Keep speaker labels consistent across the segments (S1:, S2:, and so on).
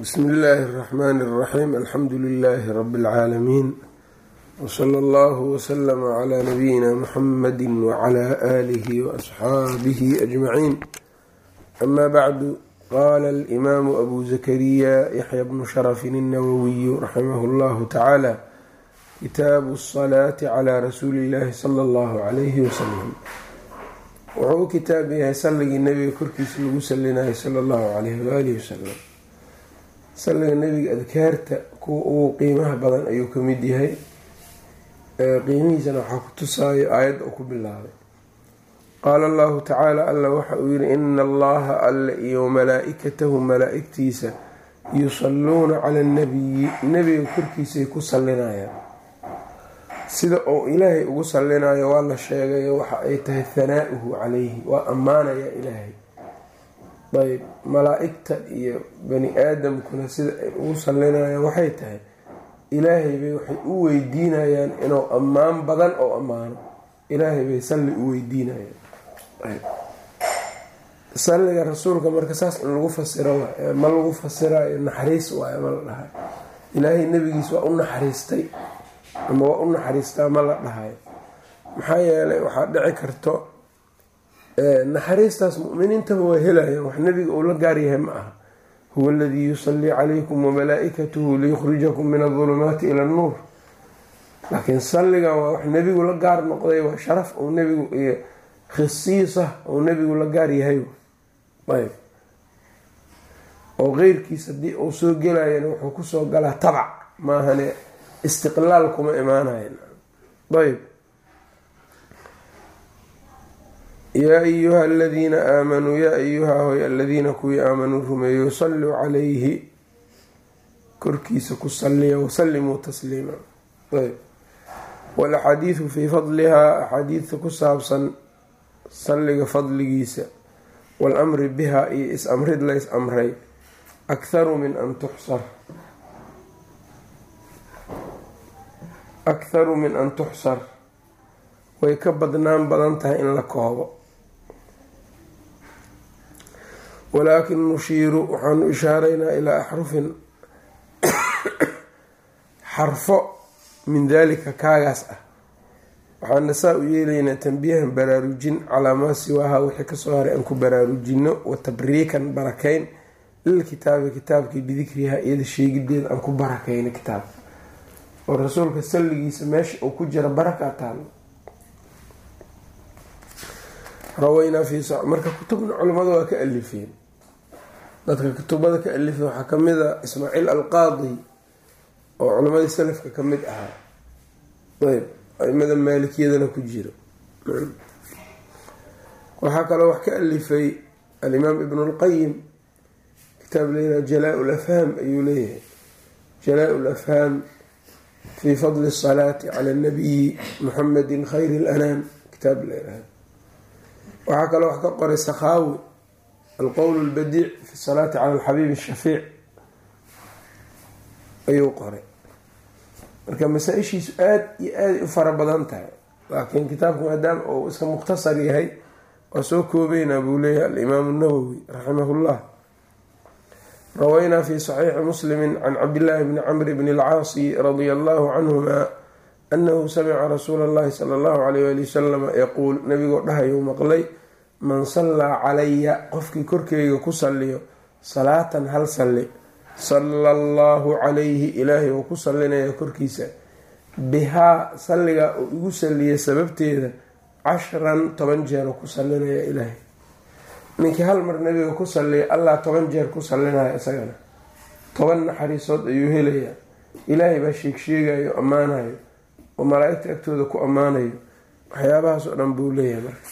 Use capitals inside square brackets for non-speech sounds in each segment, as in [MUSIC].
S1: bsmi illaahi اraxmaani اraxiim alxamdu lilaahi rabi اlcaalamiin wsala allahu wslama cla nabiyina muxamadi wcla aalihi waasxaabihi ajmaciin ama bacdu qaala alimaamu abu zakariya yaxya bnu sharafin الnawawiyu raximah اllahu tacaala kitaabu الsalaati cla rasuuli اllahi sala اllahu calayhi wasalam wuxuu u kitaab yahay salligii nabiga korkiisa lagu salinayo sala allahu calayhi waalihi wasalam salliga nebiga adkaarta kuwa ugu qiimaha badan ayuu ka mid yahay. Qiimihiisana waxaa ku tusaayo aayadda uu ku bilaabay. Qaala allahu tacaala alla waxa uu yihi ina allaha alle iyo malaa-ikatahu malaa-igtiisa yusalluuna cala annabiyi nebiga korkiisay ku sallinayaan. Sida uu ilaahay ugu sallinayo waa la sheegayo waxa ay tahay hanaa-uhu calayhi waa ammaanaya ilaahay ayb malaa-igta iyo bani aadamkuna sida ay ugu sallinayaan waxay tahay ilaahay bay waxay u weydiinayaan inuu ammaan badan oo ammaano. Ilaahay bay salli u weydiinayaan. Salliga rasuulka marka saas in lagu fasiro ma lagu fasirayo naxariis waayo ma la dhahayo ilaahay nebigiis waa u naxariistay ama waa u naxariistaa ma la dhahayo maxaa yeelay waxaa dhici karto naxariistaas muminiintaba waa helayaan wax nebiga uu la gaaryahay ma aha. Huwa aladii yusallii calaykum wamalaa-ikatuhu liyukhrijakum min adulumaati ila annuur. Laakiin salligan waa wax nebigu la gaar noqday waa sharaf uu nebigu iyo khisiisa uu nebigu la gaar yahay. Ayb. Oo qeyrkiis haddii uu soo gelayana wuxuu ku soo galaa tabac. Maahane istiqlaal kuma imaanayan ayb yaa ayuha aladiina aamanuu yaa ayuha hoy aladiina kuwii aamanuu rumeeyo salluu calayhi korkiisa ku salliya wasallimuu tasliima ayb fii fadlihaa axaadiidta ku saabsan salliga fadligiisa waalamri bihaa iyo is-amrid la is amray akharu min an tuxsar akharu min an tuxsar way ka badnaan badan tahay in la koobo walaakin nushiiru waxaanu ishaaraynaa ilaa axrufin xarfo min daalika kaagaas ah. waxaana saa u yeelaynaa tanbiyahan baraarujin calaa maa siwaaha wixii ka soo haray aan ku baraarujino wa tabriikan barakayn lilkitaabi kitaabkii bidikriha iyada sheegideeda aan ku barakayno kitaabka oo rasuulka salligiisa meesha uu ku jira baraka fi marka kutubna culimmadu waa ka alifeen. Dadka kutubada ka alifay waxaa ka mid a ismaaciil alqaadi oo culimadii salafka ka mid ahaa. Ayb aimada maalikiyadana ku jiro. Waxaa kaloo wax ka alifay alimaam ibn lqayim kitaab layihah jalaa lafhaam ayuu leeyahay. Jalaa lafhaam fi fadli asalaati cala nabiyi muxamedi khayri lanaam kitaab layihah waxaa kaloo wax ka qoray sakhaawi alqowl lbadiic fi salaati cala alxabiib shafiic ayuu qoray. Marka masaa-ishiisu aada iyo aaday u fara badan tahay laakiin kitaabku maadaama uu iska mukhtasar yahay waa soo koobeynaa buu leeyahay alimaamu nawowi raximah llah rawaynaa fi saxiixi muslimi can cabdillaahi bni camr bni alcaasi radia allahu canhuma anahu samica rasuula allahi sala allahu alayh ali wasalam yaquul nabigoo dhahayuu maqlay man sallaa calaya qofkii korkeyga ku salliyo salaatan hal salli sala allahu calayhi ilaahay uu ku sallinaya korkiisa bihaa salligaa uu igu salliyay sababteeda cashran toban jeer ku sallinaya ilaahay ninkii hal mar nabiga ku salliya allah toban jeer ku sallinaya isagana toban naxariisood ayuu helayaa ilaahay baa sheegsheegayo ammaanayo oo malaa-igta agtooda ku ammaanayo waxyaabahaas oo dhan buu leeyahay marka.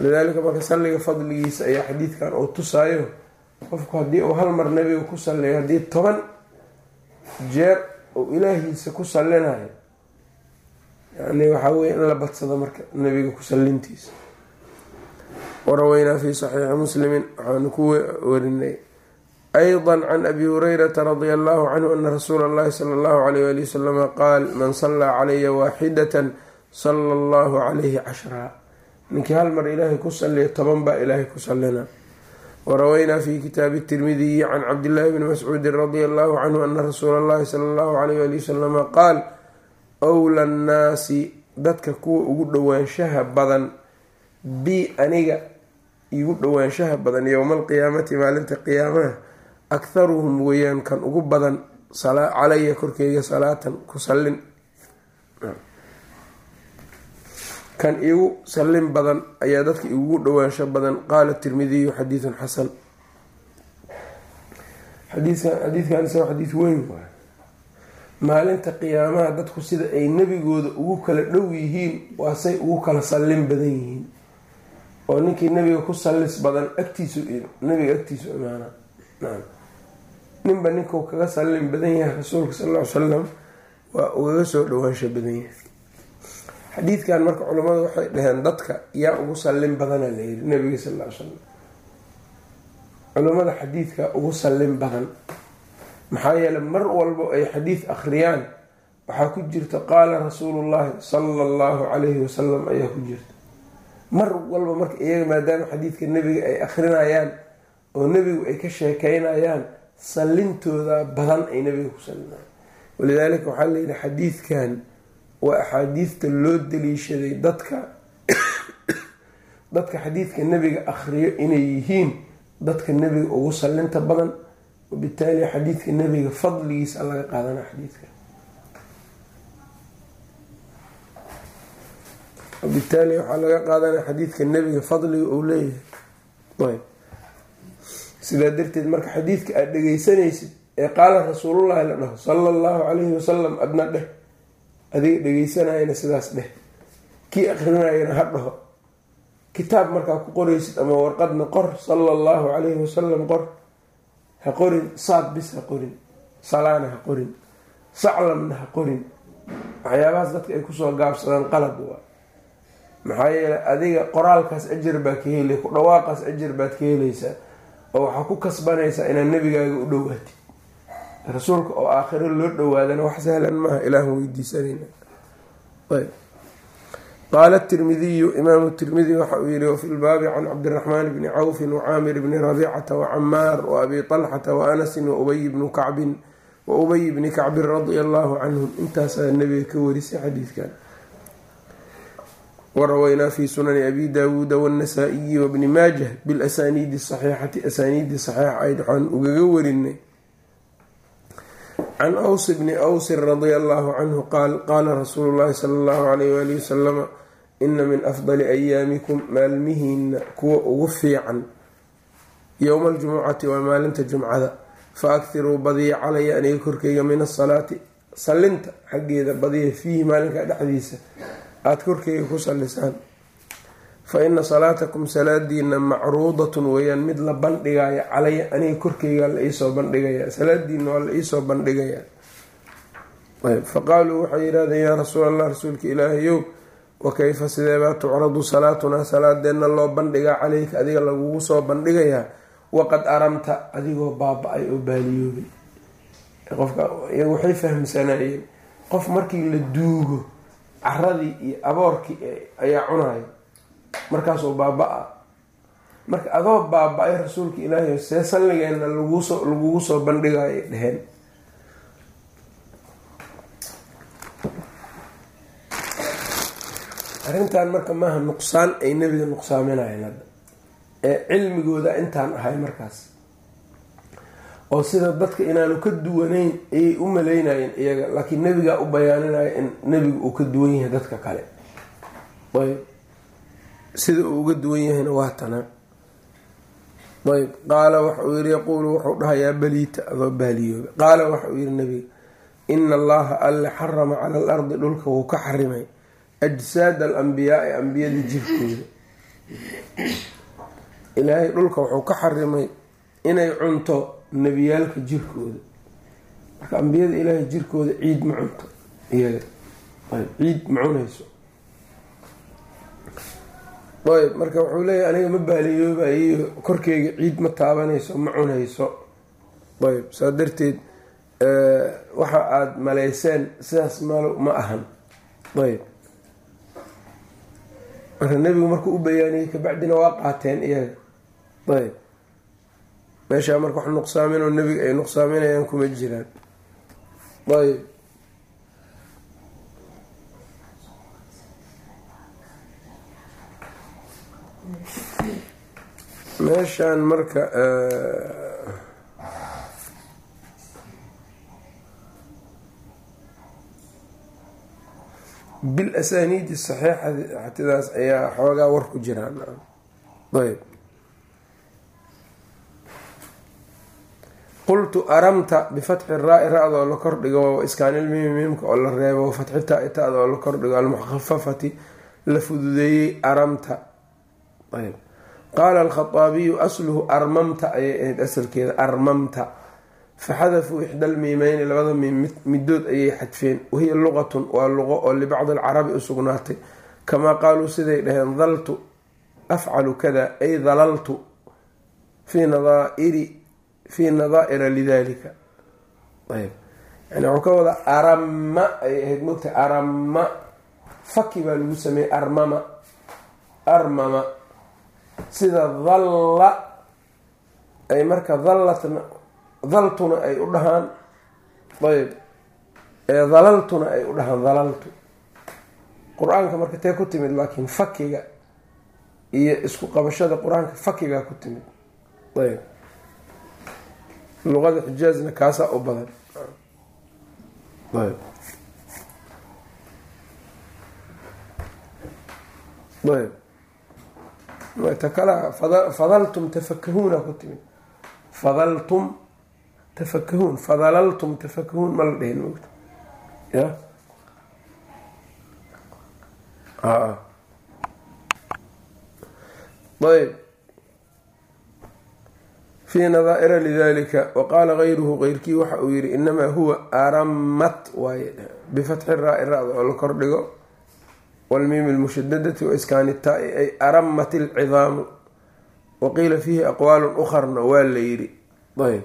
S1: Lidaalika marka salliga fadligiisa ayaa xadiidkan uu tusaayo qofku haddii uu hal mar nabiga ku salliyo haddii toban jeer uu ilaahiisa ku sallinayo yani waxaa weye in la badsado marka nabiga ku sallintiisa. Waraweynaa fi saxiixi muslimin waxaanu ku warinay ayضa can abi hurayrata radia allahu canhu ana rasuula اllahi sala allahu alayh ali wasalama qaal man sallaa calaya waaxidatan sala allahu calayhi cashraa ninkii hal mar ilaahay ku salliya toban baa ilaahay ku sallina warawaynaa fi kitaabi tirmidiyi can cabdillaahi bni mascuudin radia allahu canhu ana rasuula allahi sala allahu alayh ali wasalama qaal wla nnaasi dadka kuwa ugu dhowaanshaha badan bi aniga igu dhowaanshaha badan yowma alqiyaamati maalinta qiyaamaha akharuhum weeyaan kan ugu badan calaya korkeyga salaatan ku sallin. Kan igu sallin badan ayaa dadka igugu dhowaansho badan qaala tirmidiyu xadiidun xasan. Xadiidkan isaga xadiid weyn waay. Maalinta qiyaamaha dadku sida ay nebigooda ugu kala dhow yihiin waa say ugu kala sallin badan yihiin. Oo ninkii nebiga ku sallis badan agtiisu nebiga agtiisu imaana ninba ninkuu kaga sallin badan yahay rasuulka sal ll ly salam waa ugaga soo dhowaansho badan yahay. Xadiidkan marka culimmadu waxay dhaheen dadka yaa ugu sallin badana layiri nabiga sal ly salam culimmada xadiidka ugu sallin badan maxaa yeeley mar walbo ay xadiid akhriyaan waxaa ku jirta qaala rasuulullahi sala allahu calayhi wasalam ayaa ku jirta. Mar walba marka iyaga maadaama xadiidka nebiga ay akhrinayaan oo nebigu ay ka sheekeynayaan sallintooda badan ay nebiga ku sallinayaan walidaalika waxaa layidhi xadiidkan waa axaadiidta loo daliishaday dadka dadka xadiidka nebiga akhriyo inay yihiin dadka nebiga ugu sallinta badan. Wabitaali xadiidka nebiga fadligiisa laga qaadana xadiidka. Wabitaali waxaa laga qaadanaya xadiidka nebiga fadliga uu leeyahay sidaa darteed marka xadiidka aada dhegeysanaysid ee qaala rasuulullahi la dhaho sala allahu calayhi wasalam adna dheh. Adiga dhegeysanayana sidaas dheh. Kii akrinayana ha dhaho. Kitaab markaa ku qoraysid ama warqadna qor sala allahu calayhi wasalam qor. Ha qorin saad bis ha qorin salaana ha qorin saclamna ha qorin. Waxyaabahaas dadka ay ku soo gaabsadaan qalad waa. Maxaa yeeley adiga qoraalkaas ajar baa ka helay ku dhawaaqaas ajar baad ka helaysaa oo waxaa ku kasbanaysaa inaad nebigaaga u dhowaatid rasuulka oo aakhiro loo dhowaadana wax sahlan maaha ilaahan weydiisanayna qaala tirmidiyu imaamu tirmidi waxa uu yihi wafi lbaabi can cabdiraxmaan bni cawfin wacaamir bni rabicata wacamaar waabi talxata waanasin waubay bni kacbin wa ubay bni kacbin radia allahu canhum intaasaa nebiga ka warisay xadiidkan warawaynaa fi sunani abi daawuuda wاnnasaa-iyi wabni maajah bilasaniidi saxiixati asaaniidi saxiixa ayd waxaan ugaga warinay can aws bni awsin radia allahu canhu qaal qaala rasuulu llahi sala allahu alayh waali wasalama ina min afdali ayaamikum maalmihiina kuwa ugu fiican yowma aljumucati waa maalinta jumcada fa aktiruu badiya calaya aniga korkeyga min asalaati sallinta xaggeeda badiya fiihi maalinka dhexdiisa aada korkeyga ku sallisaan. Fa ina salaatakum salaadiina macruudatun weeyaan mid la bandhigayo calaya aniga korkeyga la iisoo bandhigaya. Salaadiina waa la iisoo bandhigayaa faqaaluu waxay yidhahdeen yaa rasuul allah rasuulka ilaahayow wa kayfa sideebaa tucradu salaatunaa salaadeenna loo bandhigaa caleyka adiga lagugu soo bandhigayaa? Waqad aramta adigoo baaba-ay oo baaliyoobay. Qofka waxay fahmsanayeen qof markii la duugo caradii iyo aboorkii ayaa cunaya markaasoo baaba-a marka adoo baaba-ay rasuulka ilaahay see salligeenna lagusoo lagugu soo bandhigayo dheheen arrintan marka maaha nuqsaan ay nebiga nuqsaaminayeen hadda. Ee cilmigooda intaan ahay markaas oo sida dadka inaanu ka duwanayn ayay u maleynayeen iyaga laakiin nebigaa u bayaaninaya in nebiga uu ka duwan yahay dadka kale. Ayb. Sida uu uga duwan yahayna waa tana. Ayb. Qaala waxa uu yihi yaquulu wuxuu dhahayaa baliita adoo baaliyooba qaala waxa uu yihi nebiga ina allaha alle xarama cala al dhulka wuu ka xarimay. Ajsaad alambiyaai ambiyada jirkooda ilaahay dhulka wuxuu ka xarimay inay cunto nebiyaalka jirkooda. Marka ambiyada ilaahay jirkooda ciid ma cunto. Iyaga. Ayb ciid ma cunayso. Ayb marka wuxuu leeyahay aniga ma baaliyoobayo korkeyga ciid ma taabanayso ma cunayso. Ayb saa darteed waxa aada malayseen sidaas malo ma ahan. Ayb. Marka nebigu markuu u bayaaniyey kabacdina waa qaateen iyaga. Ayb meeshaa marka wax nuqsaamin oo nebiga ay nuqsaaminayaan kuma jiraan. Ayb. Meeshaan marka bil asaaniidi saxiixa xatidaas ayaa xoogaa war ku jiraan. Ayb qultu aramta bifatxi raa-i ra-da oo la kordhigo iskaanilmimi miimka oo la reebo wafatxi taa-i ta-da oo la kordhigo almukhafafati la fududeeyey aramta. Qaala alkhaaabiyu asluhu armamta ayay ahayd asalkeeda armamta. Faxadafuu ixda almiimeyni labada miim midood ayay xadfeen. Wahiya luqatun waa luqo oo libacdi alcarabi u sugnaatay. Kamaa qaaluu siday dhaheen daltu afcalu kada ay dalaltu fii nadaairi fii nadaa'ira lidalika ayb. Yani waxuu ka wada arama ayay ahayd mogta arama faki baa lagu sameeyey armama. Armama. Sida dalla ay marka dallatna daltuna ay u dhahaan. Ayb. Ee dalaltuna ay u dhahaan dalaltu qur'aanka marka tee ku timid laakiin fakiga iyo isku qabashada qur'aanka fakigaa ku timid. Ayb luqada xijaazna kaasaa u badan. Ta kala fadaltum tafakahuuna ku timid fadaltum tafakahuun fadalaltum tafakahuun ma la dhihin mogta ya? Ayb fii nadaaira lidalika waqaala gayruhu keyrkii waxa uu yihi inamaa huwa aramat waaye bifatxi raa-i ra-da oo la kordhigo wlmiimi lmushadadati waiskaani taa-i ay aramat ilcidaamu waqiila fiihi aqwaalu ukharna waa la yidhi. Ayb.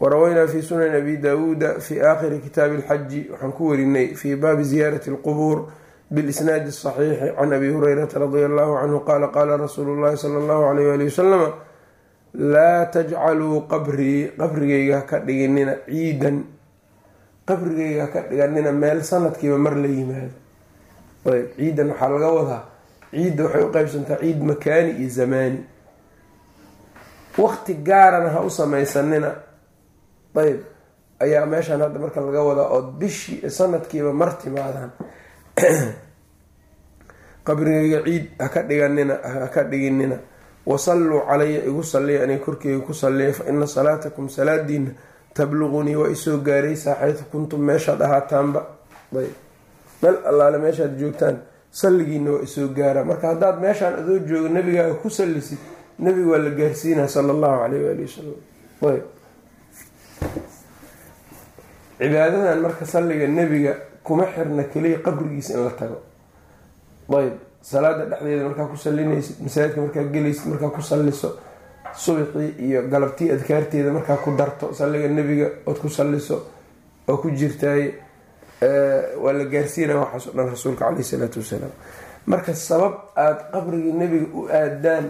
S1: Warawaynaa fi sunani abi daawuuda fi aakhiri kitaabi alxaji waxaan ku warinay fii baabi ziyaarati alqubuur bilisnaadi asaxiixi can abi hureyrata radia allahu canhu qaala qaala rasuulu llahi sala allahu alayh ali wasalama laa tajcaluu qabrii qabrigayga haka dhiginina ciidan. Qabrigayga haka dhiganina meel sanadkiiba mar la yimaado. Ayb ciidan waxaa laga wadaa. Ciidda waxay u qeybsantaa ciid makaani iyo zamaani. Waqti gaarana ha u samaysanina. Ayb ayaa meeshan hadda marka laga wadaa oo bishii sanadkiiba mar timaadaan. [CLEARS THROAT] Qabrigayga ciid haka dhiganina haka dhiginina wasalluu calaya igu salliya aniga korkeyga ku salliya fa ina salaatakum salaadiina tabluqunii waa isoo gaaraysaa xaytu kuntum meeshaad ahaataanba. Meel allaale meeshaad joogtaan salligiina waa isoo gaaraa. Marka haddaad meeshaan adoo joogo nabigaaga ku sallisid nabiga waa la gaarsiinaa sala allahu caleyh waali wasalam cibaadadan marka salliga nebiga kuma xirna keliya qabrigiisa in la tago. Ayb salaada dhexdeeda markaa ku sallinaysid masaajidka markaa gelaysid markaa ku salliso subaxii iyo galabtii adkaarteeda markaa ku darto salliga nebiga ood ku salliso oo ku jirtaaye waa la gaarsiinaya waxaas o dhan rasuulka caleyh isalaatu wasalaam. Marka sabab aada qabrigii nebiga u aadaan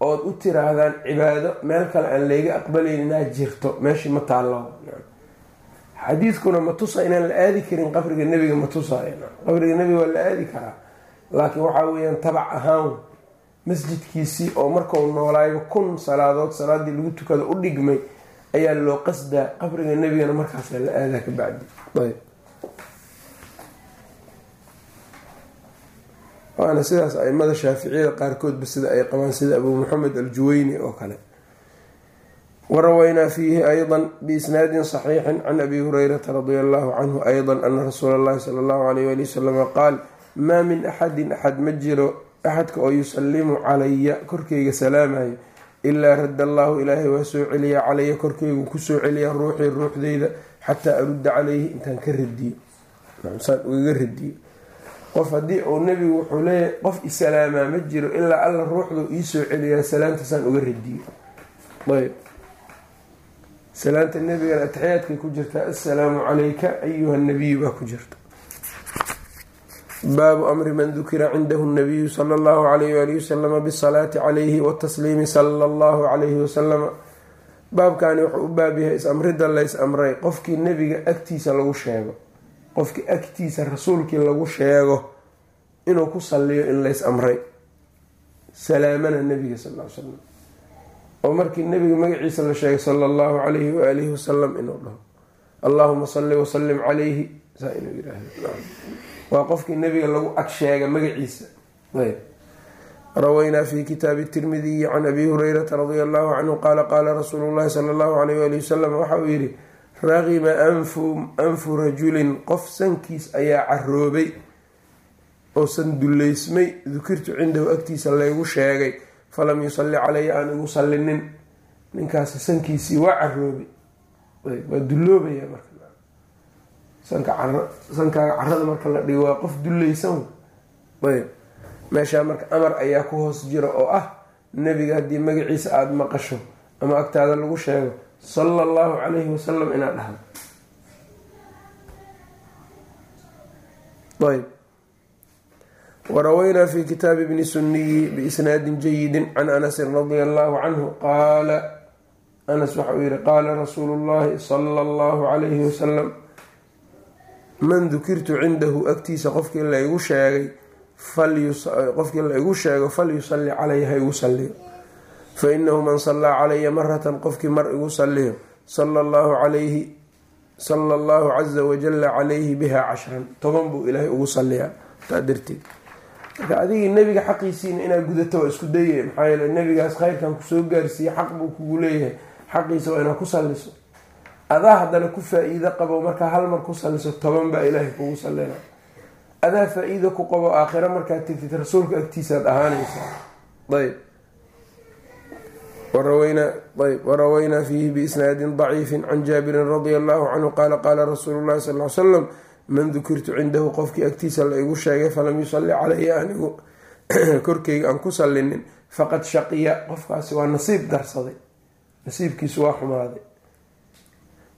S1: ood u tiraahdaan cibaado meel kale aan layga aqbalayninaa jirto meeshii ma taallo. Xadiidkuna ma tusa inaan la aadi karin qabriga nebiga ma tusay. Qabriga nebiga waa la aadi karaa laakiin waxaa weeyaan tabac ahaan masjidkiisii oo markau noolaayo kun salaadood salaadii lagu tukado u dhigmay ayaa loo qasdaa qabriga nebigana markaasa la aadaa ka bacdi ayb waana sidaas aimada shaaficiyada qaarkoodba sida ay qabaan sida abuu maxamed aljuweyni oo kale warawaynaa fiihi ayضa biisnaadin صaxiixi can abi hurayrata radi allahu canhu ayضa ana rasuula اllahi sala اllahu alayh wali wasalama qaal maa min axadin axad ma jiro axadka oo yusalimu calaya korkeyga salaamayo ilaa radda allahu ilaahay waa soo celiyaa calaya korkeygu ku soo celiyaa ruuxii ruuxdeyda xataa arudda caleyhi intaan ka radiyo. Saan ugaga radiyo. Qof haddii uu nebigu wuxuu leeyahay qof isalaamaa ma jiro ilaa alla ruuxdu iisoo celiyaa salaanta saan uga radiyo. Ayb. Salaanta nebigana ataxiyaadkay ku jirtaa assalaamu calayka ayuha nabiyu baa ku jirta baabu amri man dukira cindahu nabiyu sala allahu alayh wali wasalama bisalaati calayhi watasliimi sala allahu calayhi wasalama baabkani wuxuu u baab yahay is-amridda lays amray. Qofkii nebiga agtiisa lagu sheego qofkii agtiisa rasuulkii lagu sheego inuu ku salliyo in lays amray. Salaamana nebiga sal l slam oo markii nebiga magaciisa la sheegay sala allahu calayhi waalihi wasalam inuu dhaho allahuma salli wasalim calayhi saa inuu yiraahdo waa qofkii nebiga lagu ag sheega magaciisa. Rawaynaa fi kitaabi tirmidiyi can abi hurayrata radia allahu canhu qaala qaala rasuulu llahi sala allahu alayh waali wasalam waxa uu yidhi raqima anfu rajulin qof sankiis ayaa caroobay oo san dullaysmay dukirtu cindahu agtiisa laygu sheegay falam yusalli calaya aan igu sallinin. Ninkaasi sankiisii waa caroobay waa dulloobaya marsankaaga carada marka la dhigo waa qof dullaysan ayb. Meeshaa marka amar ayaa ku hoos jira oo ah nebiga haddii magaciisa aada maqasho ama agtaada lagu sheego sala allahu calayhi wasalam inaad dhahdo. Ayb. Warawaynaa fi kitaabi bni suniyi biisnaadin jayidi can anasin radia allahu canhu qaala anas waxa uu yihi qaala rasuulu llahi sala allahu calayhi wasalam man dukirtu cindahu agtiisa qofkii laygu sheegay qofkii la igu sheego falyusalli calaya ha igu salliyo. Fa inahu man sallaa calaya maratan qofkii mar igu salliyo. Sala allahu calayhi sala allahu caza wajalla calayhi biha cashran. Toban buu ilaahay ugu salliyaa taa darteed. Marka adigii nebiga xaqiisiina inaad gudato waa isku dayay maxaa yeele nebigaas khayrkan ku soo gaarsiiyey xaq buu kugu leeyahay. Xaqiisa waa inaad ku salliso adaa haddana ku faa-iido qabo markaa hal mar ku salliso toban baa ilaahay kugu sallina adaa faa-iido ku qabo aakhiro markaad tegtid rasuulka agtiisaad ahaanaysaa ayb ayb warawaynaa fiihi biisnaadin daciifin can jaabirin radia allahu canhu qaala qaala rasuulu llahi sal l salam man dukirtu cindahu qofkii agtiisa la igu sheegay falam yusalli calaya anigu [CLEARS THROAT] korkeyga aan ku sallinin faqad shaqiya. Qofkaasi waa nasiib darsaday. Nasiibkiisu waa xumaaday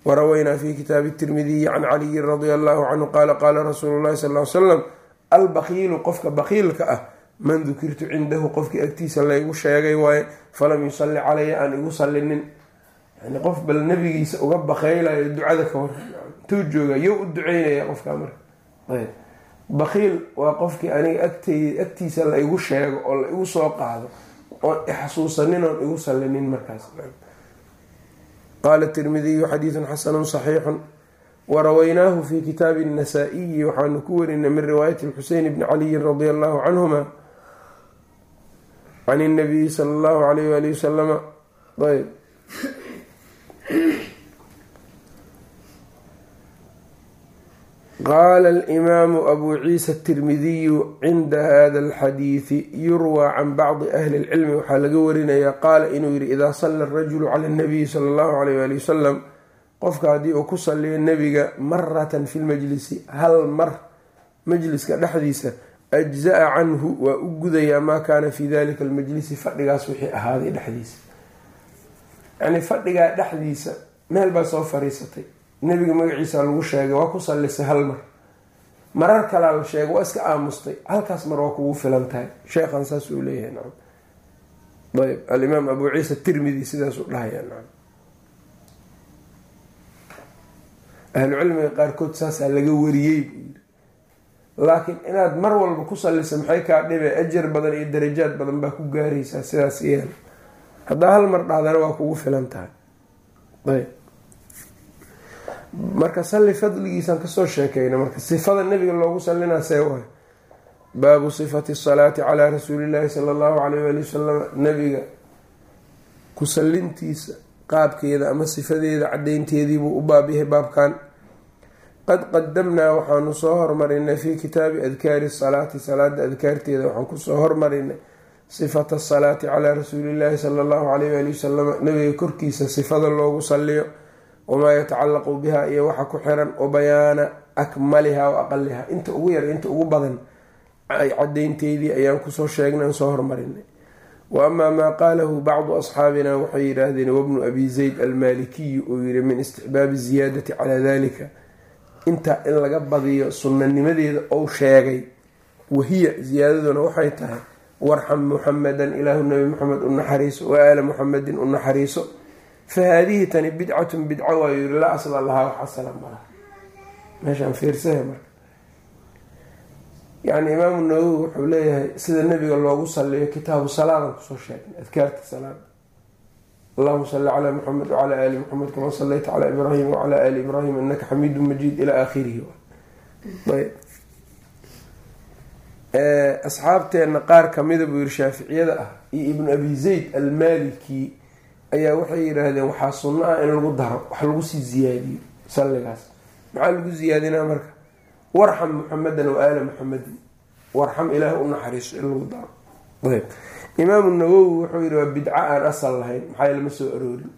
S1: warawaynaa fi kitaabi tirmidiyi can caliyin radia allahu canhu qaala qaala rasuulu llahi sal l salam albakiilu qofka bakiilka ah man dukirtu cindahu qofkii agtiisa laygu sheegay waaye falam yusalli calaya aan igu sallinin yani qof bal nabigiisa uga bakeylayo ducada ka waran intuu jooga yo u duceynaya qofkaa marka ayb bakiil waa qofkii aniga agtey agtiisa la igu sheego oo la igu soo qaado oon ixasuusanin oon igu sallinin markaas qaala tirmidiyu xadiidun xasanu saxiixun warawaynaahu fi kitaabi nasaa-iyi waxaanu ku warinay min riwaayati xuseyn bni caliyin radia allahu canhuma can nabiyi sala allahu alayh waali wasalama ayb qaala alimaamu abu ciisa atirmidiyu cinda hada alxadiidi yurwaa can bacdi ahli lcilmi waxaa laga warinayaa qaala inuu yihi idaa salla arajulu cala nabiyi sala allahu alayh waali wasalam qofka haddii uu ku salliyo nebiga maratan fi lmajlisi hal mar majliska dhexdiisa ajza-a canhu waa u gudayaa maa kaana fi dalika almajlisi fadhigaas wixii ahaaday dhexdiisa yacnii fadhigaa dhexdiisa meel baa soo fariisatay nebiga magaciisa lagu sheegay waa ku sallisay hal mar. Marar kalaa la sheegay waa iska aamustay. Halkaas mar waa kugu filan tahay sheekhan saas uu leeyahay nacam ayb alimaam abu ciisa tirmidi sidaasuu dhahaya nacam ahlucilmiga qaarkood saasaa laga wariyey. Buu yiri laakiin inaad mar walba ku sallisa maxay kaa dhibe? Ajar badan iyo darajaad badan baa ku gaaraysaa sidaas yeel haddaa hal mar dhahdana waa kugu filan tahay ayb marka salli fadligiisaan ka soo sheekeyna marka sifada nabiga loogu sallinaa see waay. Baabu sifati salaati calaa rasuulillahi sala allahu alayh waali wasalam nabiga ku sallintiisa qaabkeeda ama sifadeeda cadeynteediibuu u baabyahay baabkan. Qad qadamnaa waxaanu soo hormarinay fii kitaabi adkaari salaati salaada adkaarteeda waxaan ku soo hormarinay sifata asalaati calaa rasuulillahi sala allahu alayh waali wasalam nabiga korkiisa sifada loogu salliyo wamaa yatacallaqu biha iyo waxa ku xiran wa bayaana akmaliha wa aqaliha. Inta ugu yar inta ugu badan cadeynteedii ayaan ku soo sheegnay aan soo hormarinay. Wa amaa maa qaalahu bacdu asxaabina waxay yidhaahdeen wabnu abi zayd almaalikiyu uu yihi min istixbaabi ziyaadati calaa dalika intaa in laga badiyo sunnanimadeeda ou sheegay wahiya ziyaadaduna waxay tahay warxam muxamedan ilaahu nabi muxamed u naxariiso wa aala muxamedin u naxariiso fa haadihi tani bidcatun bidco waayu yiri laa asla lahaa wax asala malaha meeshaan fiirsaha marka yani imaamu nawowi wuxuu leeyahay sida nabiga loogu saliyo kitaabu salaadan ku soo sheegnay adkaarta salaada allahuma salli calaa muxamed wacalaa aali muxamed kama salayta calaa ibraahim wacalaa aali ibraahim inaka xamiidu majiid ilaa aakhirihi asxaabteenna qaar kamida buu yiri shaaficiyada ah iyo ibnu abi zayd almaliki ayaa waxay yidhaahdeen waxaa sunno ah in lagu daro wax lagu sii ziyaadiyo salligaas. Maxaa lagu ziyaadinaa marka? Warxam muxamedan wa aala muxamedin warxam ilaah u naxariiso in lagu daro. Ayb. Imaamu nawowi wuxuu yihi waa bidco aan asal lahayn maxaa lama soo aroorin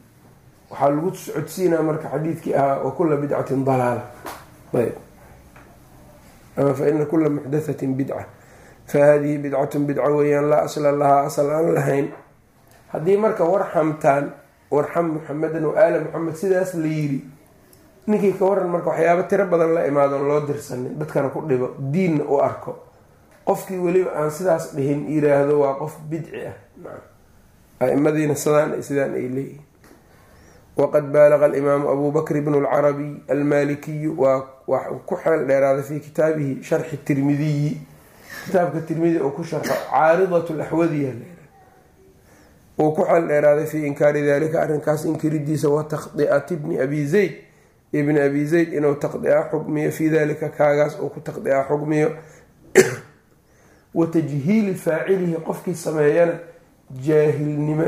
S1: waxaa lagu socodsiinaa marka xadiidkii ahaa wa kula bidcatin dalaala. Ayb. Ama fa ina kula muxdathatin bidca. Fa hadihi bidcatun bidco weeyaan laa asla lahaa asal aan lahayn haddii marka warxamtaan warxam muxamedan wa aala muxamed sidaas la yiri ninkii ka waran marka waxyaabo tiro badan la imaadon loo dirsanin dadkana ku dhibo diinna u arko. Qofkii weliba aan sidaas dhihin yiraahdo waa qof bidci ah. Aimadiina sidaan sidaan ay leeyihiin waqad baalaqa alimaamu abu bakr bnu lcarabiy almalikiyu waa ku xeel dheeraaday fi kitaabihi sharxi tirmidiyi kitaabka tirmidi uu ku sharxo caaridat laxwadiya uu ku xeel dheeraaday fi inkaari dalika arrinkaas inkiridiisa wa takhdi'ati bni abi zayd ibni abi zayd inuu taqdia xukmiyo fii dalika kaagaas uu ku taqdia xukmiyo. Wa tajhiili faacilihi qofkii sameeyana jaahilnimo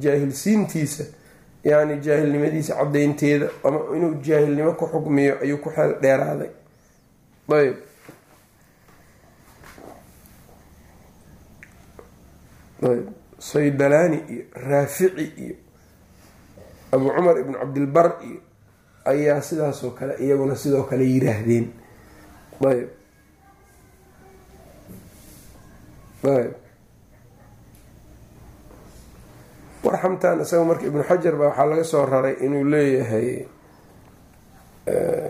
S1: jaahilsiintiisa yani jaahilnimadiisa cadaynteeda ama inuu jaahilnimo ku xukmiyo ayuu ku xeel dheeraaday. Ayb ayb saydalaani iyo raafici iyo abu cumar ibn cabdilbar iyo ayaa sidaasoo kale iyaguna sidoo kale yiraahdeen ayb. Ayb. Warxamtan isaga marka ibnu xajar baa waxaa laga soo raray inuu leeyahay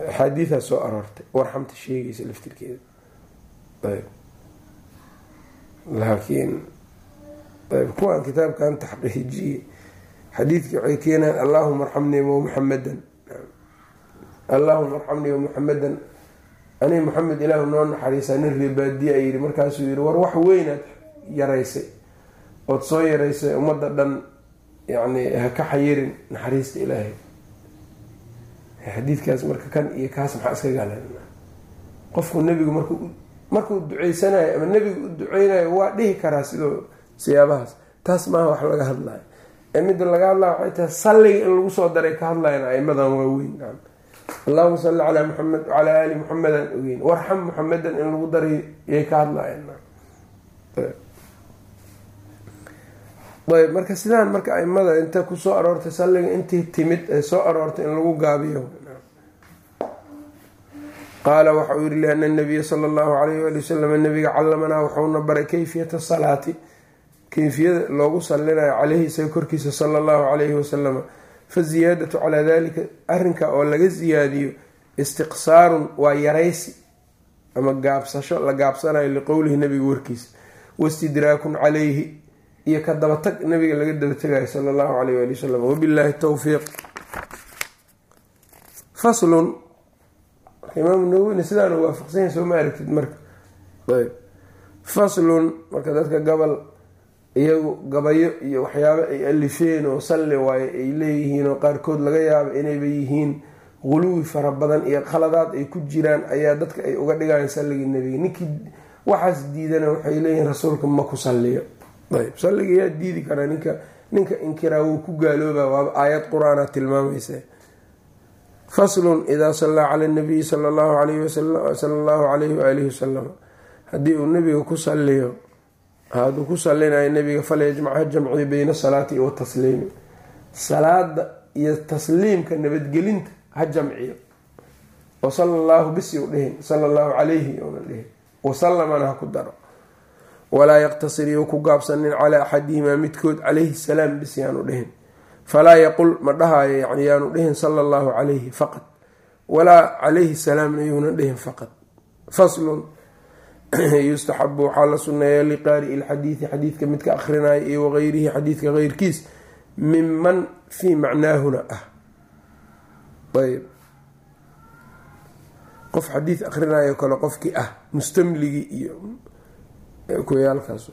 S1: axaadiidaa soo aroortay. Warxamta sheegaysa laftirkeeda. Ayb. Laakiin kuwaan kitaabkan taxqiijiyey. Xadiidkii waxay keenaan allahuma arxamnii wa muxamedan allahuma arxamnii wa muxamedan aniga maxamed ilaahu noo naxariisaa nin reebaadiye a yidhi. Markaasuu yihi war wax weynaad yaraysay ood soo yaraysay ummadda dhan yacni ha ka xayirin naxariista ilaahay. Xadiidkaas marka kan iyo kaas maxaa iska galan qofku nebigu marku markuu duceysanayo ama nebigu u duceynayo waa dhihi karaa sidoo siyaabahaas. Taas maaha wax laga hadlayo ee midda laga hadlaya waxay tahay salliga in lagu soo daray ka hadlayan aimadan waaweyn. Allahuma salli calaa muxamed wacalaa aali muxamedan ogeyn warxam muxamedan in lagu daray yay ka hadlayan ayb marka sidaan marka aimada inta ku soo aroortay salliga intii timid ee soo aroortay in lagu gaabiyo. Qaala waxa uu yihi liana nabiya sala allahu alayh wali wasalam nabiga callamanaa wuxuuna baray kayfiyata salaati kayfiyada loogu salinayo caleyhi isaga korkiisa sala allahu calayhi wasalama faziyaadatu calaa dalika arrinka oo laga siyaadiyo istiqsaarun waa yaraysi ama gaabsasho la gaabsanayo liqowlihi nabiga warkiisa wastidraakun calayhi iyo ka dabatag nabiga laga dabatagayo sala allahu alayh wali wasalam wabillahi towfiiq faslun imaamu nawowina sidaan waafaqsanya soo ma aragtid marka. Faslun marka dadka gobol iyagu gabayo iyo waxyaabo ay alifeen oo salli waayo ay leeyihiin oo qaarkood laga yaabo inayba yihiin quluwi fara badan iyo khaladaad ay ku jiraan ayaa dadka ay uga dhigayaan salligii nebiga. Ninkii waxaas diidana waxay leeyihiin rasuulka ma ku salliyo. Ayb salliga yaa diidi karaa ninka ninka inkiraa wuu ku gaalooba waaba aayad qur'aana tilmaamaysa faslun idaa sallaa cala nabiyi sala allahu alayhi wasala allahu alayhi waalihi wasalam haddii uu nebiga ku salliyo hadduu ku salinayo nabiga falyajmac ha jamciyo beyna salaati watasliimi salaada iyo tasliimka nabadgelinta ha jamciyo. Oo sala allahu bisi u dhihin sala allahu calayhi una dhihin wasalamana ha ku daro. Walaa yaqtasir iyu ku gaabsanin calaa axadihimaa midkood calayhi salaam bis yaanu dhihin. Falaa yaqul ma dhahaayo yani yaanu dhihin sala allahu calayhi faqad walaa calayhi salaamna yuuna dhihin faqad faslun [CLEARS THROAT] yustaxabu waxaa la sunneeya liqaari'i lxadiidi xadiidka midka akhrinayo iyo wagayrihi xadiidka keyrkiis minman fii macnaahuna ah. Ayb. Qof xadiid akrinayo kale qofkii ah mustamligii iyo kuyaalkaas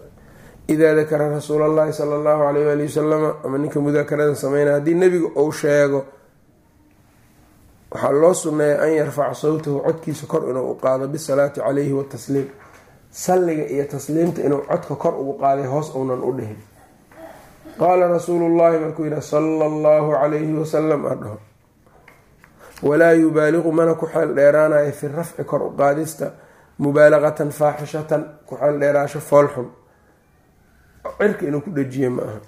S1: idaa dakara rasuul allahi sala allahu alayh waali wasalama ama ninka mudaakarada sameynaya haddii nebiga uu sheego waxaa loo sunneeya an yarfaca sawtahu codkiisa kor inuu u qaado bisalaati calayhi watasliim salliga iyo tasliimta inuu codka kor ugu qaaday hoos uunan u dhihin. Qaala rasuulu llahi markuu yidhi sala allahu calayhi wasalam a dhaho. Walaa yubaaliqu mana ku xeel dheeraanayo fi rafci kor u qaadista mubaalaqatan faaxishatan ku xeel dheeraasho foolxun. Cirka inuu ku dhajiye ma aha.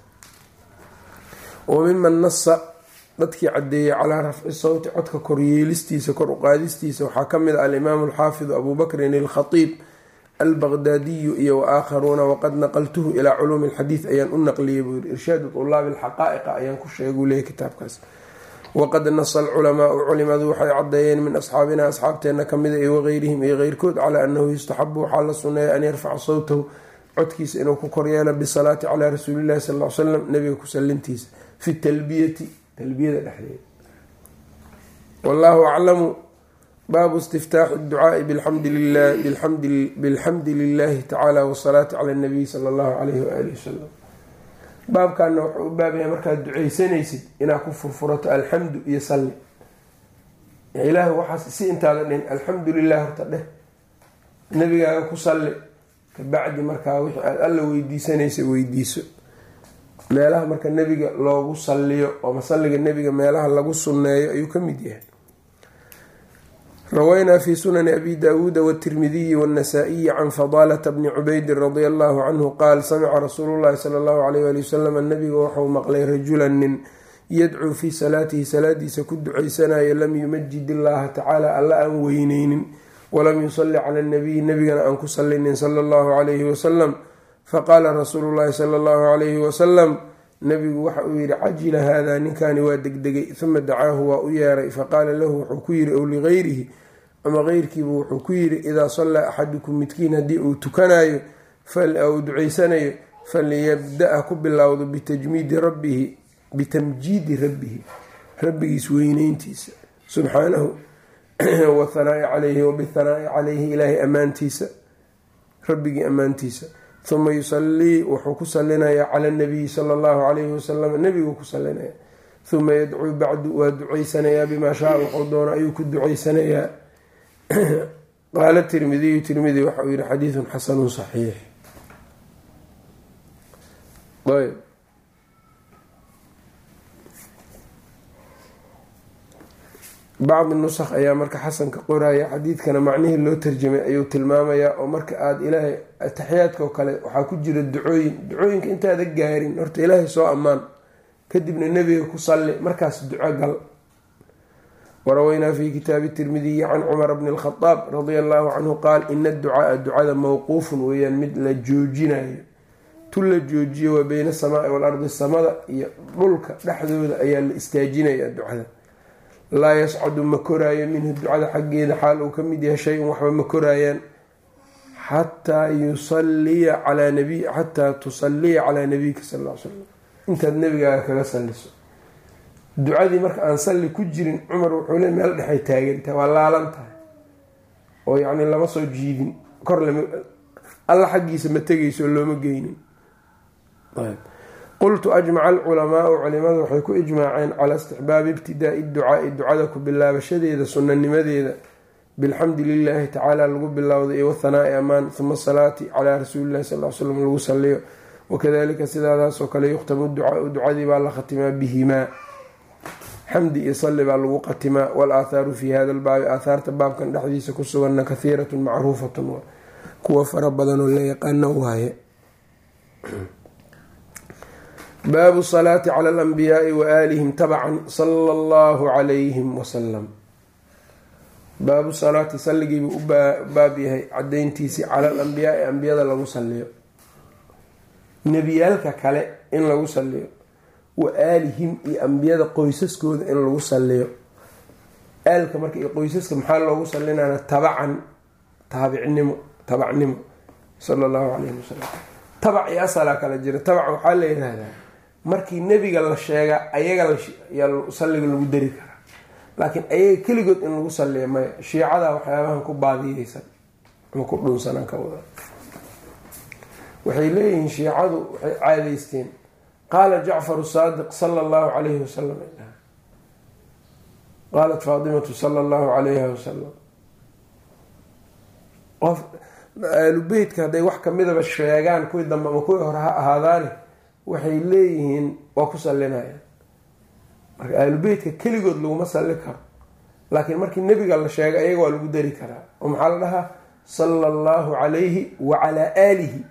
S1: Wa miman nasa dadkii cadeeyey calaa rafci sawti codka koryeelistiisa kor uqaadistiisa waxaa ka mid a alimaamu alxaafidu abu bakrin alkhatiib albaqdaadiyu iyo waakharuuna waqad naqaltuhu ilaa culuumi alxadiid ayaan u naqliyay buu yiri irshaadu tulaabi alxaqaa'iqa ayaan ku sheeguu leeyay kitaabkaas. Waqad nasa alculamaau culimadu waxay cadeeyeen min asxaabina asxaabteenna kamida iyo wageyrihim iyo keyrkood calaa anahu yustaxabu waxaa la suneeya an yarfaca sawtahu codkiisa inuu ku koryeelo bisalaati calaa rasuulillahi sal l slam nabiga kusalintiisa fi talbiyati talbiyada dhexdeeda. Wallahu aclamu baabu istiftaaxi ducaai bilxamdi lilahi tacaala wasalaati cala nabiy sala allahu alayhi waalihi wasalam baabkaana wuxuu u baabaya markaad duceysanaysid inaad ku furfurato alxamdu iyo salli ilaahi waxaas si intaada dhihin alxamdu lilah horta dheh nabigaaga ku salli kabacdi markaa wixii aada alla weydiisanaysa weydiiso meelaha marka nebiga loogu salliyo oo masalliga nebiga meelaha lagu sunneeyo ayuu ka mid yahay rawaynaa fi sunani abi daawuuda wاtirmidiyi wاnnasaa-iyi can fadaalata bni cubaydin radia allahu canhu qaal samica rasuulu llahi sala allahu alayh ali wasalam nabiga waxau maqlay rajulan nin yadcuu fii salaatihi salaadiisa ku ducaysanayo lam yumajid illaha tacaala alla aan weyneynin walam yusalli cala nabiyi nabigana aan ku sallinin sala allahu alayhi wasalam faqaala rasuulu llahi sala allahu alayhi wasalam nabigu waxa uu yihi cajila haadaa ninkani waa degdegay uma dacaahu waa u yeeray faqaala lahu wuxuu ku yiri ow ligayrihi ama keyrkiiba wuxuu ku yiri idaa sallaa axadukum midkiin haddii uu tukanayo u ducaysanayo falyabda-a ku bilowdo bitajmiidi rabbihi bitamjiidi rabbihi rabbigiis weyneyntiisa subxaanahu [CLEARS THROAT] wathanaai calayhi wabithanaai calayhi ilaahay ammaantiisa rabbigii ammaantiisa. Uma yusallii wuxuu ku salinayaa cala nabiyi sala allahu calayhi wasalam nebiguu ku salinaya uma yadcuu bacdu waa ducaysanayaa bimaa shaa wuxuu doono ayuu ku ducaysanayaa qaala tirmidiyu tirmidi waxa uu yihi xadiidun xasanun saxiix. Ayb. Bacdi nusakh ayaa marka xasanka qoraya xadiidkana macnihii loo tarjamay ayuu tilmaamayaa oo marka aada ilaahay ataxiyaadka oo kale waxaa ku jira ducooyin ducooyinka intaada gaarin horta ilaahay soo ammaan kadibna nebiga ku salli markaas duco gal waraweynaa fi kitaabi tirmidiyi can cumar bni alkhadaab radia allahu canhu qaal ina adducaaa ducada mawquufun weeyaan mid la joojinayo tu la joojiyo waa beyna asamaai waalardi samada iyo dhulka dhexdooda ayaa la istaajinaya ducada laa yascadu ma koraayo minhu ducada xaggeeda xaal uu ka mid yahay shay-un waxba ma koraayaan xataa yusaliya calaa nabiy xataa tusaliya calaa nabiyika sal l slam intaad nebigaaga kaga salliso ducadii marka aan salli ku jirin cumar wuxuu le meel dhexay taagantahay waa laalan tahay. oo yacni lama soo jiidin kor lama alla xaggiisa ma tegayso oo looma geynin. Qultu ajmaca alculamaau culimadu waxay ku ijmaaceen calaa istixbaabi ibtidaai ducaai ducada ku bilaabashadeeda sunanimadeeda. Bilxamdi lilaahi tacaala lagu bilowda iyo wathanaai amaan uma asalaati calaa rasuulillahi sal l slam lagu saliyo wakadalika sidaadaasoo kale yukhtamu ducaau ducadii baa la khatimaa bihimaa xamdi iyo salli baa lagu khatimaa walaaathaaru fi hada lbaabi aathaarta baabkan dhexdiisa ku suganna kahiiratun macruufatun kuwa fara badanoo la yaqaano waaye. Baabu salaati cala alanbiyaai wa aalihim tabcan sala allahu calayhim wasalam baabu salaati salligiibuu u baab yahay cadayntiisii cala alambiyaai ambiyada lagu saliyo nebiyaalka kale in lagu saliyo wa aalihim iyo ambiyada qoysaskooda in lagu saliyo aalka marka iyo qoysaska maxaa loogu salinana tabacan taabicnimo tabacnimo. Sala allahu calayhi wasalam tabac iyo asalaa kala jira. Tabac waxaa la yihahdaa markii nebiga la sheega ayaga yaa lagu dari karaa. Laakiin ayaga keligood in lagu salliya maya shiicada waxyaabahan ku baadiyeysan ama ku dhunsanaan ka wada. Waxay leeyihiin shiicadu waxay caadaysteen qaala jacfaru saadiq sala allahu calayhi wasalam qaalat faatimatu sala allahu calayha wasalam qof aalubeytka hadday wax kamidaba sheegaan kuwii dambe ama kuwii hore ha ahaadaani waxay leeyihiin waa ku sallinayaan marka aalubeytka keligood laguma salli karo laakiin markii nebiga la sheegay ayaga waa lagu dari karaa oo maxaa la dhahaa sala allahu calayhi wa calaa aalihi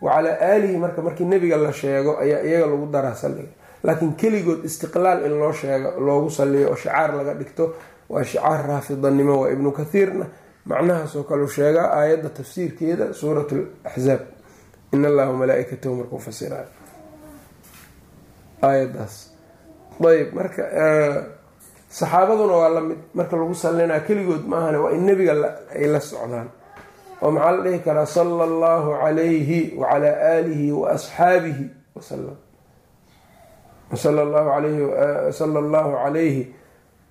S1: wa calaa aalihi marka markii nebiga la sheego ayaa iyaga lagu daraa salliga. Laakiin keligood istiqlaal in loo sheego loogu salliyo oo shicaar laga dhigto waa shicaar raafidanimo waa ibnu kathiirna. Macnahaasoo kaleu sheegaa aayadda tafsiirkeeda suurat laxzaab in allaha malaaikatahu markuu fasiraayo. Aayadaas ayb marka saxaabaduna waa la mid marka lagu sallinaa keligood maahane waa in nebiga ay la socdaan oo maxaa la dhihi karaa sala allahu calayhi wacalaa aalihi wa wasalam sala allahu alayhi sala allahu calayhi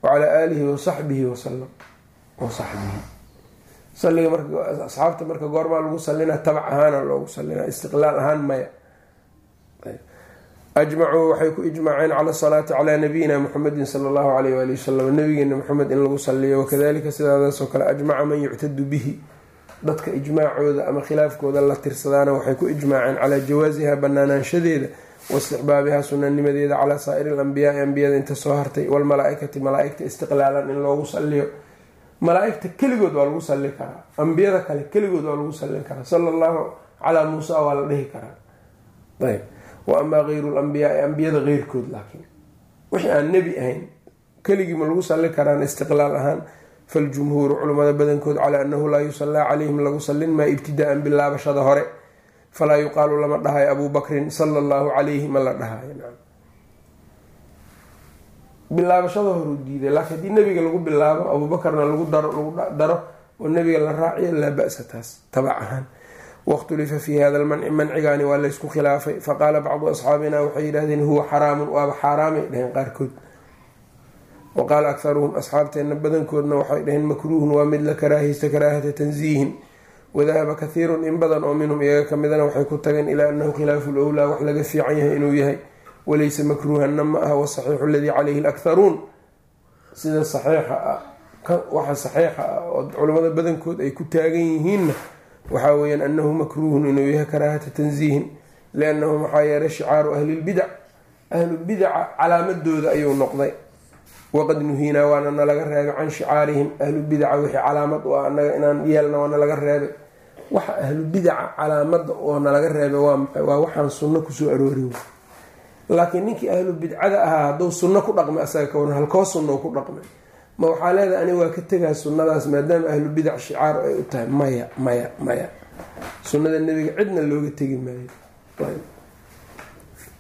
S1: wacalaa aalihi wasaxbihi wasalam wasaxbihi salliga marka asxaabta marka goormaa lagu sallinaa tabac ahaana loogu sallinaa istiqlaal ahaan maya. Ajmacuu waxay ku ijmaaceen cala asalaati calaa nabiyina muxamedin sala allahu alayh waali wasalam nabigeena moxamed in lagu saliyo wakadalika sidaadaasoo kale ajmaca man yuctadu bihi dadka ijmaacooda ama khilaafkooda la tirsadaana waxay ku ijmaaceen calaa jawaasiha banaanaanshadeeda waistixbaabiha sunanimadeeda calaa saa'iri alambiyaai ambiyada inta soo hartay walmalaa-ikati malaa-igta istiqlaalan in loogu saliyo malaa-igta keligood waa lagu salli karaa ambiyada kale keligood waa lagu sallin karaa. Sala allahu calaa muusa waa la dhihi karaa. Ayb. Wa amaa kayru lambiyaai ambiyada keyrkood laakiin. Wixii aan nebi ahayn keligii ma lagu salli karaan istiqlaal ahaan faljumhuuru culimmada badankood calaa annahu laa yusallaa calayhim lagu sallin maa ibtidaa-an bilaabashada hore falaa yuqaalu lama dhahayo abuu bakrin sala allahu calayhi ma la dhahayo bilaabashada horuu diiday laakiin haddii nebiga lagu bilaabo abuubakarna lagu daro lagu daro oo nebiga la raaciyo laa ba-sa taas tabac ahaan wakhtulifa fii hada lmanci mancigaani waa laysku khilaafay faqaala bacdu asxaabina waxay yidhahdeen huwa xaraamun waaba xaaraamay dheheen qaarkood wa qaala akharuhum asxaabteenna badankoodna waxay dhaheen makruuhun waa mid la karaahaysta karaahata tansiihin wadahaba kathiirun in badan oo minhum iyaga kamidana waxay ku tageen ilaa annahu khilaafu lowlaa wax laga fiican yahay inuu yahay walaysa makruuhanna ma aha wasaxiixu aladii calayhi lakharuun sida saxiixa ah waxa saxiixa ah oo culimmada badankood ay ku taagan yihiinna waxaa weyaan anahu makruuhun inuu yahay karaahata tansiihin liannahu maxaa yeelay shicaaru ahlilbidac ahlubidaca calaamadooda ayuu noqday waqad nuhiinaa waana nalaga reebay can shicaarihim ahlubidaca wixii calaamad u ah anaga inaan yeelna waa nalaga reebay. Waxa ahlubidaca calaamada oo nalaga reebay waa waxaan sunno ku soo aroorin laakiin ninkii ahlu bidcada ahaa hadduu sunno ku dhaqmay asaga ka waran halkoo sunno ku dhaqmay. Ma waxaa leedahay aniga waa ka tegaa sunnadaas maadaama ahlu bidac shicaar ay u tahay. Maya maya maya. Sunnada nebiga cidna looga tegi maayo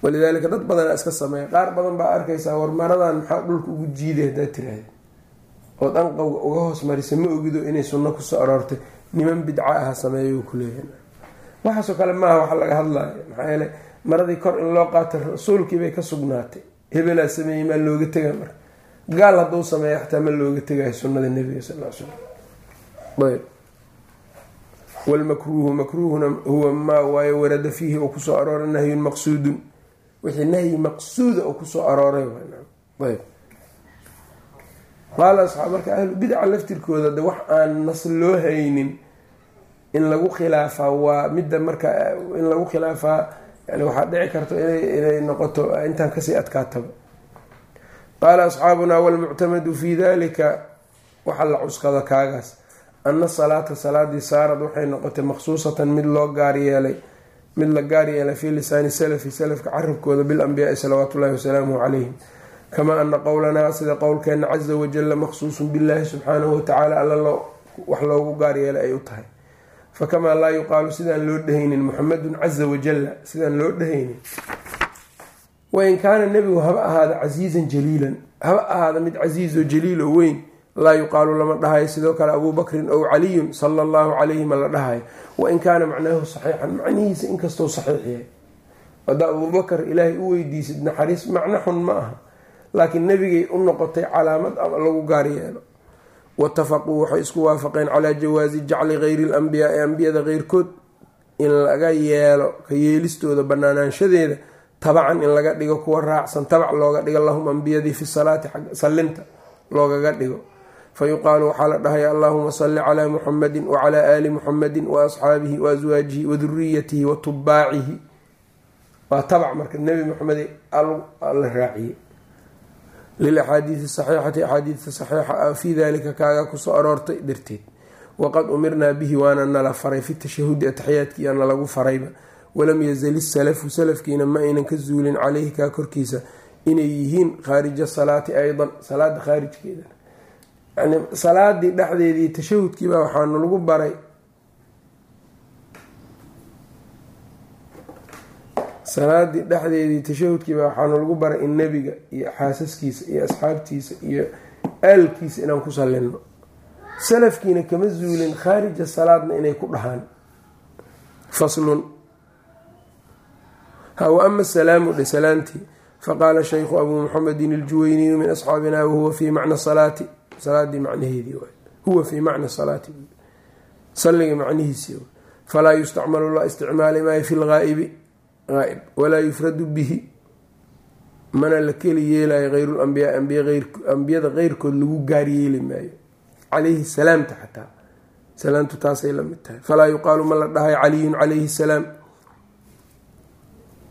S1: walidaalika dad badanaa iska sameeya qaar badan baa arkaysaa warmaradan maxaa dhulka ugu jiiday haddaad tiraahda ood anqowga uga hoos marisa ma ogido inay sunno ku soo aroortay. Niman bidca aha sameeyo ku leeyahay. Waxaasoo kale maaha waxa laga hadlayo. Maxaa yeele maradii kor in loo qaatay rasuulkii bay ka sugnaatay. Hebelaa sameeyey maa looga tega marka gaal hadduu sameeya xataa ma looga tegayo sunnada nebiga sal l slam wlmakruuhu makruuhuna huwa maa waayo warada fiihi oo ku soo arooray nahyun maqsuudun wixii nahyi maqsuuda oo ku soo arooray qaala asxaab marka ahlu bidaca laftirkooda de wax aan nas loo haynin in lagu khilaafaa waa midda marka in lagu khilaafaa yani waxaa dhici karto inay noqoto intaan ka sii adkaataba qaala asxaabunaa walmuctamadu fi dalika waxa la cuskado kaagaas ana salaata salaadii saarad waxay noqotay maqsuusatan mid loo gaar yeelay mid la gaar yeelay fii lisaani salafi salafka carabkooda bilambiyaai salawaatu ullahi wasalaamuhu calayhim. Kamaa ana qowlanaa sida qowlkeena caza wajalla maqsuusun billaahi subxaanahu watacaala alla wax loogu gaar yeelay ay u tahay. Fakamaa laa yuqaalu sidaan loo dhehaynin muxamedun caza wajalla sidaan loo dhehaynin wain kaana nebigu haba ahaada casiizan jaliilan haba ahaada mid casiiz oo jaliil oo weyn laa yuqaalu lama dhahayo sidoo kale abuu bakrin ow caliyun sala allahu calayhi ma la dhahayo wain kaana macnaahu saxiixan macnihiisa inkastoo saxiix yahay haddaa abuubakar ilaahay u weydiisid naxariis macno xun ma aha. Laakiin nebigay u noqotay calaamad ama lagu gaar yeelo. Watafaquu waxay isku waafaqeen calaa jawaasi jacli gayri lambiyaai ambiyada keyrkood in laga yeelo ka yeelistooda banaanaanshadeeda tabacan in laga dhigo kuwa raacsan tabac looga dhigo lahum ambiyadii fi salaati sallinta loogaga dhigo fa yuqaalu waxaa la dhahaya allahuma salli calaa muxamadin wacalaa aali muxamadin wa asxaabihi wa aswaajihi wa tubaacihi waa tabac marka nebi maxamed la raaciyey lilaxaadiidi saxiixati axaadiidta saxiixa fii dalika kaaga ku soo aroortay darteed waqad umirnaa bihi waana nala faray fi tashahudi ataxiyaadkii ana lagu farayba walam yazali salafu salafkiina ma aynan ka zuulin caleyhi kaa korkiisa inay yihiin khaarija salaati aydan salaada khaarijkeeda yani salaadii dhexdeedii tashahudkiibaa waxaana lagu baray. Salaadii dhexdeedii tashahudkiiba waxaana lagu baray in nebiga iyo xaasaskiisa iyo asxaabtiisa iyo aalkiisa inaan ku sallinno. Salafkiina kama zuulin khaarija salaadna inay ku dhahaan. Faslun. Ha wa ama salaamu dhe salaantii. Faqaala shaykhu abuu muxamedin iljuweyniyu min asxaabina wahuwa fii macna salaati salaadii macnaheedii huwa fii macna salaati. Salliga macnihiisii falaa yustacmalu la isticmaali maayo fi lghaa'ibi aaib walaa yufradu bihi. Mana la keli yeelayo hayru lambiyaa ambiyada keyrkood lagu gaar yeeli maayo. Calayhi salaamta xataa. Salaamtu taasay la tahay. Falaa yuqaalu ma la dhahayo caliyun calayhi salaam.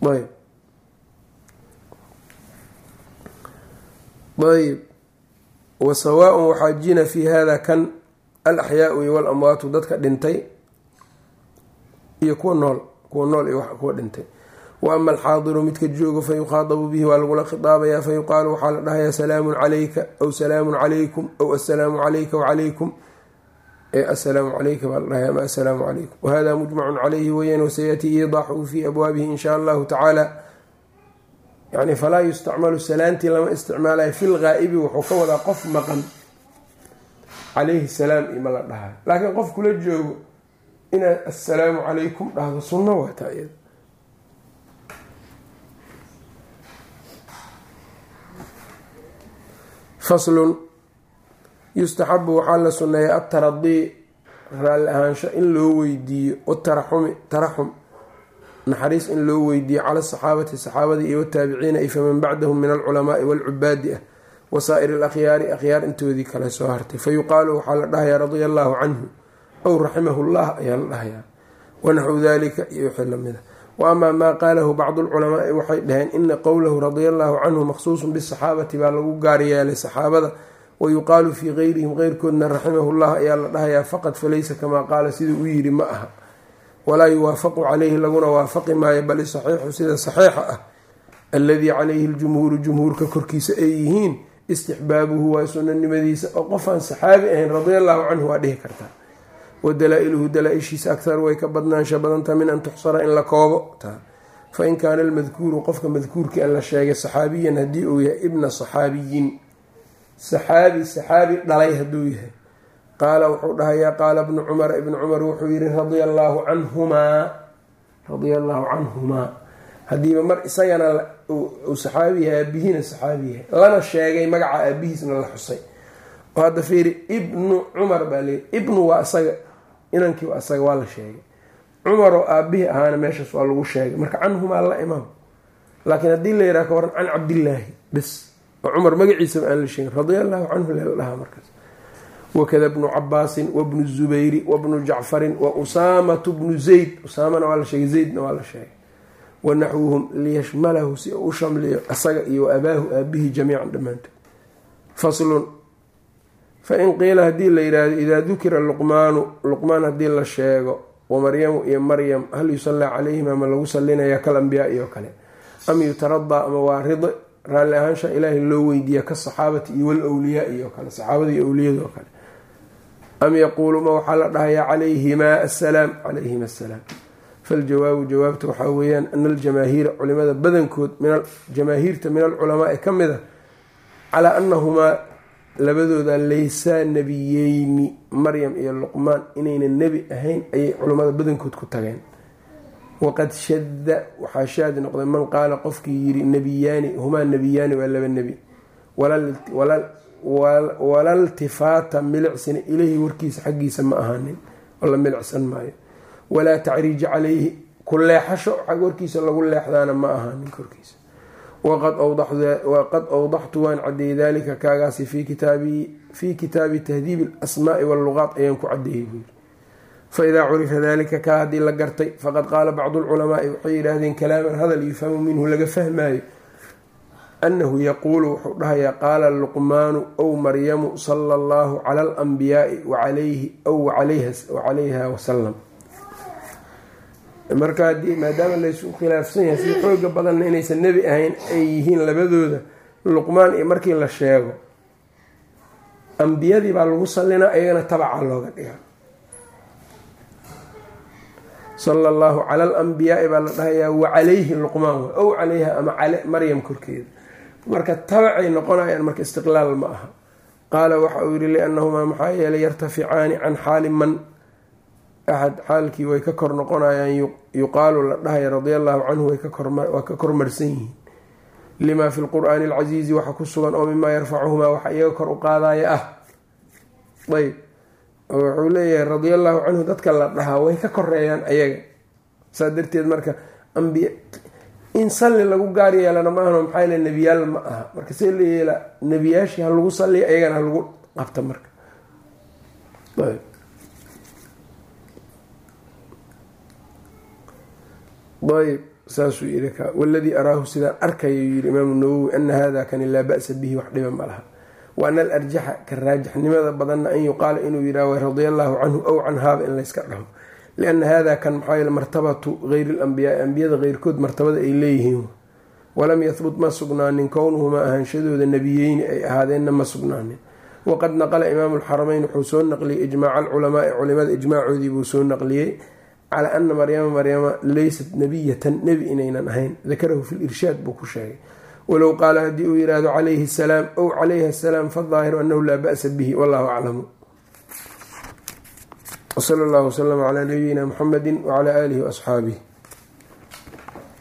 S1: Ayb ayb wa sawaaun waxaa jina fi hada kan alaxyaau iyo walamwaatu dadka dhintay iyo kuwa nool kuwa nool iyo kuwa dhintay. Wa ama alxaadiru midka joogo fa bihi waa lagula khidaabayaa fa yuqaalu waxaa la dhahayaa salaamun calayka aw salaamun calaykum aw assalaamu calayka wacalaykum ee assalaamu calayka baa la dhahaya ama assalaamu calaykum. Wahada mujmacun calayhi weeyaan wasayatii iidaaxuhu fii abwaabihi in shaa allahu tacaala yani falaa yustacmalu salaantii lama isticmaalayo fi lghaa'ibi wuxuu ka wadaa qof maqan calayhi salaam ima la dhahayo laakiin qof kula joogo inaad assalaamu calaykum dhahdo sunno waataa iyada. Faslun yustaxabu waxaa la sunneeya ataradii raalli ahaansho in loo weydiiyo wataraxumi taraxum naxariis in loo weydiiyo cala asaxaabati saxaabadii iyo wataabiciina iyo faman bacdahum min alculamaai walcubaadi ah wasaa'ir alakhyaari akhyaar intoodii kale soo hartay. Fa yuqaalu waxaa la dhahayaa radia allaahu canhu aw raximahu llah ayaa la dhahayaa wanaxwu dalika iyo wixii lamida wa amaa maa qaalahu bacdu lculamaai waxay dhaheen ina qowlahu radia allaahu canhu maqsuusun bisaxaabati baa lagu gaar yeelay saxaabada wa yuqaalu fii keyrihim keyrkoodna raximahu llah ayaa la dhahayaa faqad falaysa kamaa qaala siduu u yidhi ma aha walaa yuwaafaqu caleyhi laguna waafaqi maayo bal isaxiixu sida saxiixa ah alladii calayhi ljumhuuru jumhuurka korkiisa ay yihiin istixbaabuhu waa sunanimadiisa oo qofaan saxaabi ahayn radia allaahu canhu waa dhihi kartaa. Wa dalaa-iluhu dalaa-ishiisa akharu way ka badnaansha badantaa min an tuxsara in la koobo. Fa in kaana almadkuuru qofka madkuurkii an la sheegay saxaabiyan haddii uu yahay ibna saxaabiyin. Saxaabi saxaabi dhalay hadduu yahay qaala wuxuu dhahayaa qaala bnu cumar ibnu cumar wuxuu yihi radia allaahu canhumaa radia allaahu canhumaa. Haddiiba mar isagana uu saxaabi yahay aabihiina saxaabi yahay. Lana sheegay magaca aabihiisna la xusay. Oo hadda fiiri ibnu cumar baa leeyay ibnu waa isaga inankii waa isaga waa la sheegay. Cumaroo aabihii ahaana meeshaas waa lagu sheegay. Marka canhumaa la imaam. Laakiin haddii la yidhaha ka waran can cabdillaahi bes. Oo cumar magaciisaba aan la sheegin radia allaahu canhu lela dhahaa markaas wakada bnu cabaasin wabnu zubayri wabnu jacfarin wa usaamatu bnu zayd usaamana waa la sheegay zaydna waa la sheegay wanaxwuhum liyashmalahu si uu u shamliyo isaga iyo abaahu aabihii jamiican dhammaantood faslun fain qiila haddii la yidhaahdo idaa dukira luqmaanu luqmaan haddii la sheego wamaryamu iyo maryam hal yusallaa calayhima ma lagu salinayaa kal ambiyaa iyo kale am yutaradaa ama waa ridi raalli ahaansha ilaahay loo weydiiya ka saxaabati iyo walwliyaa iyo kale saxaabada iyo kale am yaquulu ma waxaa la dhahayaa calayhimaa assalaam calayhima assalaam. Faljawaabu jawaabta waxaa weeyaan ana aljamaahiira culimada badankood jamaahiirta min alculamaai ka mid a calaa anahumaa labadooda laysaa nebiyeyni maryam iyo luqmaan inayna nebi ahayn ayay culimmada badankood ku tageen. Waqad shada waxaa shaadi noqday man qaala qofkii yiri nebiyaani humaa nebiyaani waa laba nebi walaltifaata milicsina ileyhi warkiisa xaggiisa ma ahaanin la milicsan maayo. Walaa tacriija calayhi ku leexasho warkiisa lagu leexdaana ma ahaanin korkiisa. Waqad awdaxtu waan cadeeyey dalika kaagaasi fii kitaabi tahdiibi alasmaai walluqaat ayaan ku cadeeyey buuri faidaa curifa dalika kaa haddii la gartay faqad qaala bacdu lculamaai waxay yidhaahdeen kalaaman hadal yufhamu minhu laga fahmaayo anahu yaquulu wuxuu dhahayaa qaala luqmaanu ow maryamu sala allahu cala alanbiyaai wacalayhi ow wacalayha wasalam marka haddii maadaama laysu khilaafsan yahay sida xooga badanna inaysan nebi ahayn ay yihiin labadooda luqmaan iyo markii la sheego ambiyadii baa lagu sallinaa iyagana tabaca looga dhigaa. Sala allahu cala alambiyaai baa la dhahayaa wacalayhi luqmaan ow calayha ama maryam korkeeda marka tabacay noqonayaan marka istiqlaal ma aha. Qaala waxa uu yihi liannahumaa maxaa yeelay yartaficaani can xaali man. Axad xaalkii way ka kor noqonayaan yuqaalu la dhahaya radia allahu canhu waa ka kormarsan yihiin. Limaa fi lqur'aani alcasiizi waxa ku sugan oo mimaa yarfacuhumaa waxa iyaga kor u qaadaya ah. Ayb. Oo wuxuu leeyahay radia allahu canhu dadka la dhahaa way ka koreeyaan ayaga saa darteed marka in salli lagu gaar yeelana ma ahno maxaa yele nebiyaal ma aha. Marka see la yeela nebiyaashii ha lagu salliya ayagana ha lagu qabta marka. Ayb. Saasuu yii waladii araahu sidaan arkayuu yihi imaamu nawowi ana hada kani laa ba'sa bihi wax dhiba ma laha. Wa ana alarjaxa ka raajixnimada badanna an yuqaala inuu yidhah radia allaahu canhu ow canhaaba in layska dhaho liana hada kan maxaa martabatu geyri lambiyaai ambiyada keyrkood martabada ay leeyihiin walam yahbut ma sugnaanin kownuhumaa ahaanshadooda nebiyeyni ay ahaadeenna ma sugnaanin waqad naqala imaamu lxarameyn wuxuu soo naqliyey ijmaaca alculamaai culimada ijmaacoodii buu soo naqliyey calaa ana maryama maryama laysat nebiyatan nebi inaynan ahayn dakarahu fi lirshaad buu ku sheegay walow qaala haddii uu yidhaahdo calayhi asalaam ow calayha asalaam fadaahiru anahu laa ba'sa bihi wallahu aclamu wsala allahu waslama calaa nabiyina muxamedi wacalaa aalihi waasxaabih